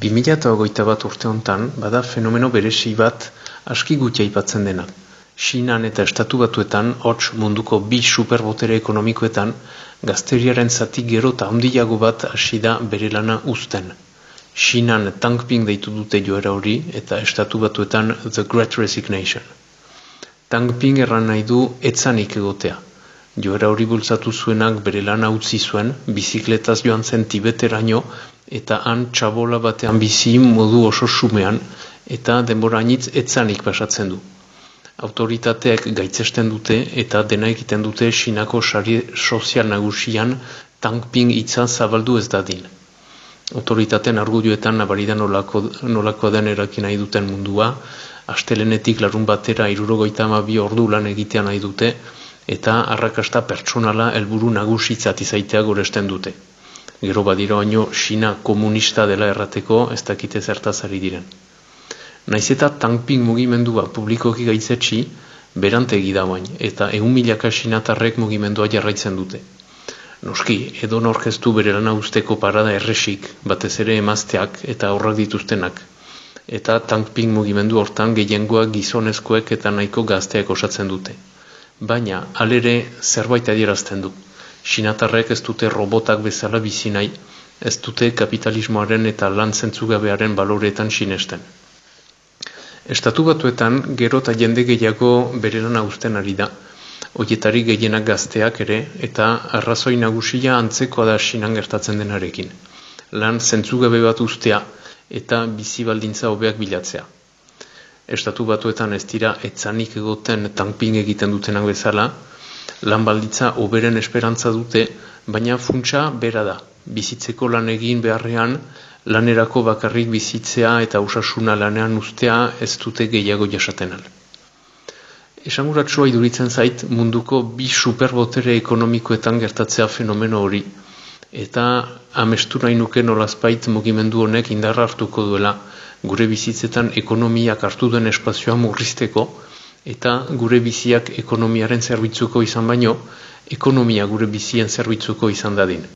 2008 bat urte hontan, bada fenomeno beresi bat aski gutxi aipatzen dena. Sinan eta estatu batuetan, hots munduko bi superbotere ekonomikoetan, gazteriaren zati gero eta handiago bat hasi da bere lana uzten. Sinan tankping deitu dute joera hori eta estatu batuetan The Great Resignation. Tankping erran nahi du etzanik egotea. Joera hori bultzatu zuenak bere lana utzi zuen, bizikletaz joan zen tibeteraino, eta han txabola batean bizi modu oso sumean, eta denbora anitz etzanik pasatzen du. Autoritateak gaitzesten dute eta dena egiten dute sinako sari sozial nagusian tankping itza zabaldu ez dadin. Autoritatean argudioetan nabarida nolako, nolako den erakin nahi duten mundua, astelenetik larun batera irurogoita bi ordu lan egitean nahi dute, eta arrakasta pertsonala helburu nagusitzat izaitea goresten dute. Gero badira baino China komunista dela errateko ez dakite zertazari diren. Naiz eta tankping mugimendua publikoki gaitzetsi, berantegi da eta egun milaka sinatarrek mugimendua jarraitzen dute. Noski, edo norkeztu bere lana usteko parada erresik, batez ere emazteak eta horrak dituztenak. Eta tankping mugimendu hortan gehiengoa gizonezkoek eta nahiko gazteak osatzen dute baina alere zerbait adierazten du. Sinatarrek ez dute robotak bezala bizi nahi, ez dute kapitalismoaren eta lan zentzugabearen baloretan sinesten. Estatu batuetan gero eta jende gehiago bere lan ari da, oietari gehienak gazteak ere eta arrazoi nagusia antzeko da sinan gertatzen denarekin. Lan zentzugabe bat ustea eta bizi baldintza hobeak bilatzea estatu batuetan ez dira etzanik egoten tankping egiten dutenak bezala, lan balditza oberen esperantza dute, baina funtsa bera da. Bizitzeko lan egin beharrean, lanerako bakarrik bizitzea eta usasuna lanean ustea ez dute gehiago jasatenan. Esanguratsua iduritzen zait munduko bi superbotere ekonomikoetan gertatzea fenomeno hori, eta amestu nahi nuke nolazpait mugimendu honek indarra hartuko duela, gure bizitzetan ekonomiak hartu den espazioa murrizteko, eta gure biziak ekonomiaren zerbitzuko izan baino, ekonomia gure bizien zerbitzuko izan dadin.